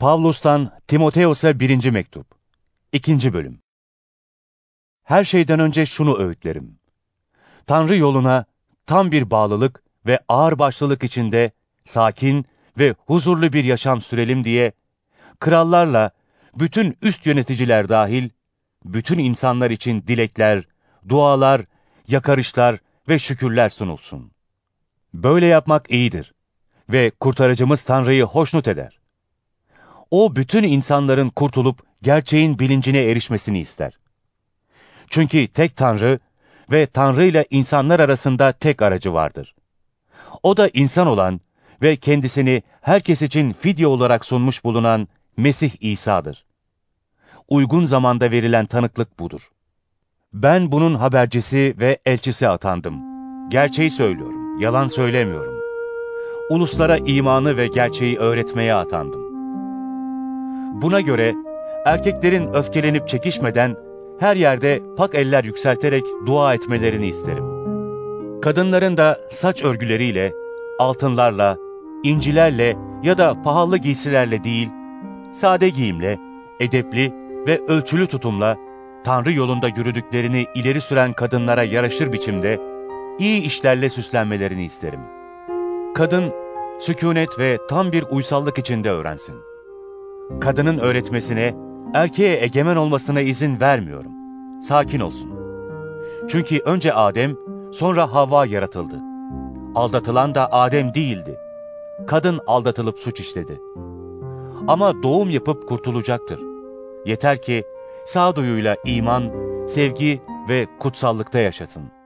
Pavlus'tan Timoteos'a birinci mektup. İkinci bölüm. Her şeyden önce şunu öğütlerim. Tanrı yoluna tam bir bağlılık ve ağırbaşlılık içinde sakin ve huzurlu bir yaşam sürelim diye krallarla bütün üst yöneticiler dahil bütün insanlar için dilekler, dualar, yakarışlar ve şükürler sunulsun. Böyle yapmak iyidir ve kurtarıcımız Tanrı'yı hoşnut eder. O bütün insanların kurtulup gerçeğin bilincine erişmesini ister. Çünkü tek Tanrı ve Tanrı ile insanlar arasında tek aracı vardır. O da insan olan ve kendisini herkes için fidye olarak sunmuş bulunan Mesih İsa'dır. Uygun zamanda verilen tanıklık budur. Ben bunun habercisi ve elçisi atandım. Gerçeği söylüyorum, yalan söylemiyorum. Uluslara imanı ve gerçeği öğretmeye atandım. Buna göre erkeklerin öfkelenip çekişmeden her yerde pak eller yükselterek dua etmelerini isterim. Kadınların da saç örgüleriyle, altınlarla, incilerle ya da pahalı giysilerle değil, sade giyimle, edepli ve ölçülü tutumla Tanrı yolunda yürüdüklerini ileri süren kadınlara yaraşır biçimde iyi işlerle süslenmelerini isterim. Kadın, sükunet ve tam bir uysallık içinde öğrensin. Kadının öğretmesine, erkeğe egemen olmasına izin vermiyorum. Sakin olsun. Çünkü önce Adem, sonra Havva yaratıldı. Aldatılan da Adem değildi. Kadın aldatılıp suç işledi. Ama doğum yapıp kurtulacaktır. Yeter ki sağduyuyla iman, sevgi ve kutsallıkta yaşasın.